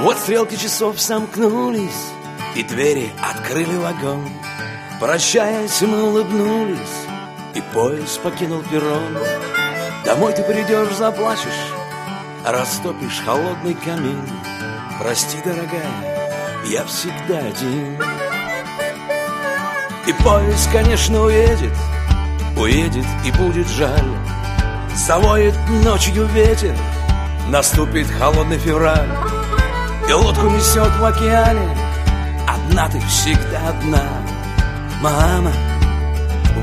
Вот стрелки часов сомкнулись, и двери открыли вагон. Прощаясь, мы улыбнулись, и поезд покинул перрон. Домой ты придешь, заплачешь, растопишь холодный камин. Прости, дорогая, я всегда один. И поезд, конечно, уедет, уедет и будет жаль. Завоет ночью ветер, наступит холодный февраль. И лодку несет в океане, одна ты всегда одна. Мама,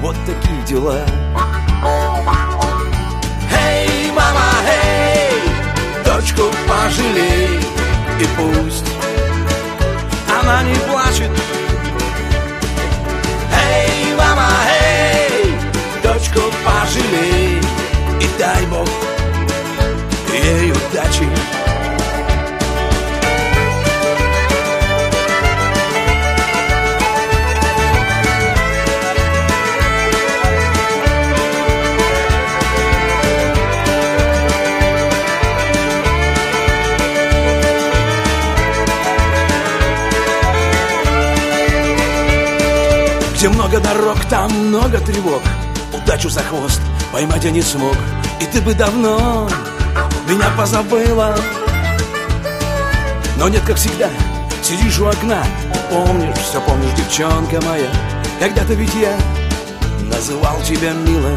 вот такие дела. Эй, мама, эй, дочку пожалей, и пусть она не плачет. Эй, мама, эй, дочку пожалей, и дай Бог ей удачи. Где много дорог, там много тревог. Удачу за хвост поймать я не смог. И ты бы давно меня позабыла. Но нет, как всегда, сидишь у окна Помнишь, все помнишь, девчонка моя. Когда-то ведь я называл тебя милой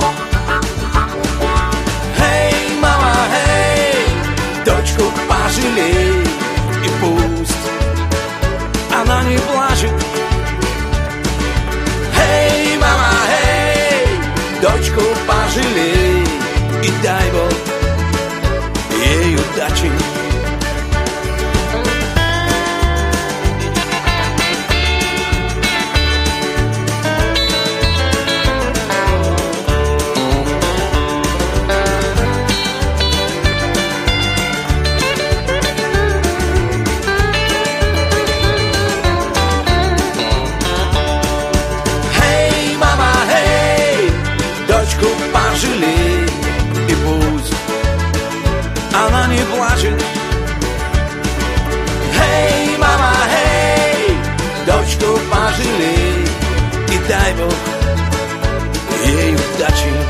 Hey, Hej, mama, hej, doczko parzyli i daj Bóg jej udaci.